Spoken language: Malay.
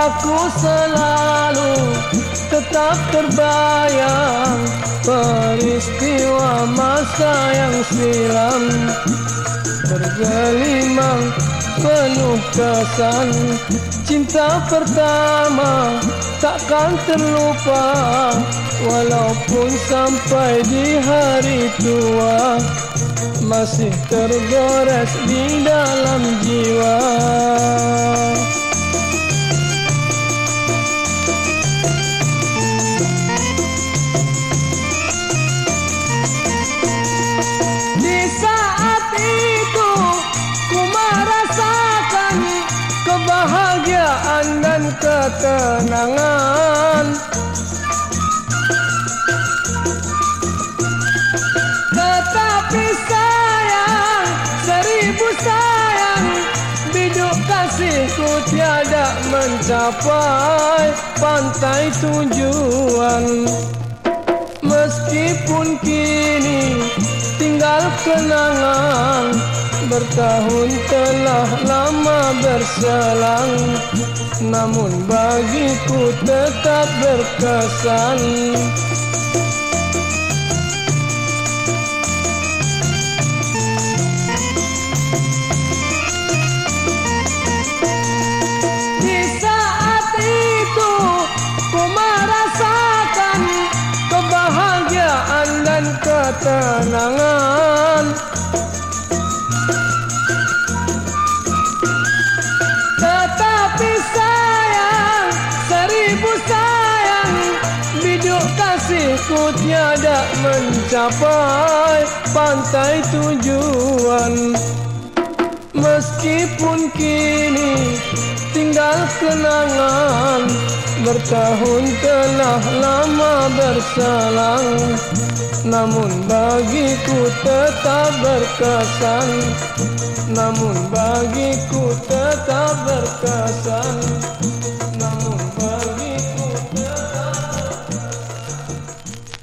Aku selalu tetap terbayang Peristiwa masa yang silam. Bergelimang penuh kesan. Cinta pertama takkan terlupa Walaupun sampai di hari tua. Masih tergores di ketenangan Tetapi sayang, seribu sayang Biduk kasihku tiada mencapai pantai tujuan Meskipun kini tinggal kenangan Bertahun telah lama berselang. Namun bagiku tetap berkesan Ketenangan Tetapi sayang, seribu sayang Biduk kasihku tiada mencapai pantai tujuan. Meskipun kini tinggal kenangan Bertahun telah lama berselang. Namun bagiku tetap berkesan. Namun bagiku tetap berkesan